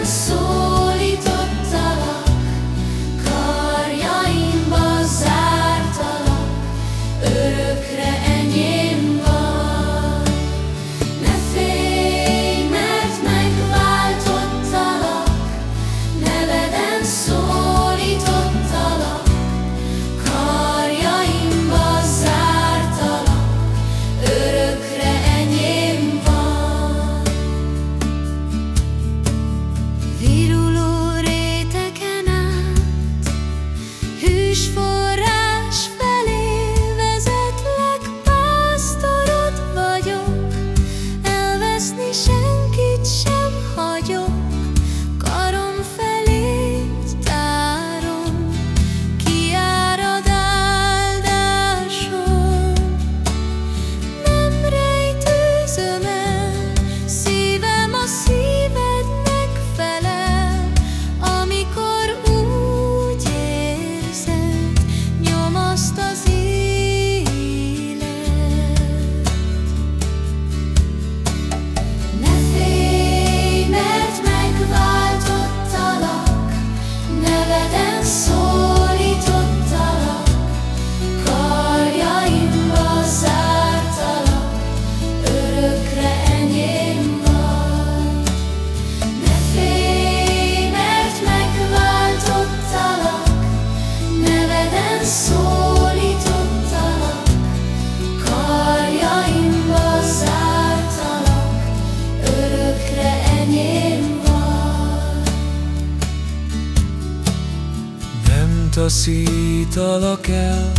descanso. Taszítalak el,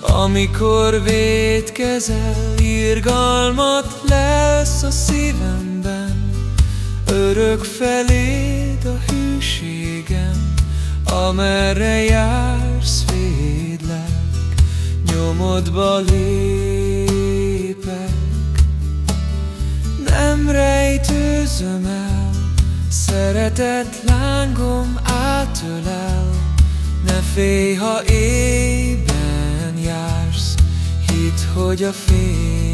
amikor védkezel, irgalmat lesz a szívemben, örök feléd a hűségem, amerre jársz, védlek, nyomodba lépek. Nem rejtőzöm el, szeretet lángom átölel, ne félj, ha éjben jársz, hidd, hogy a fény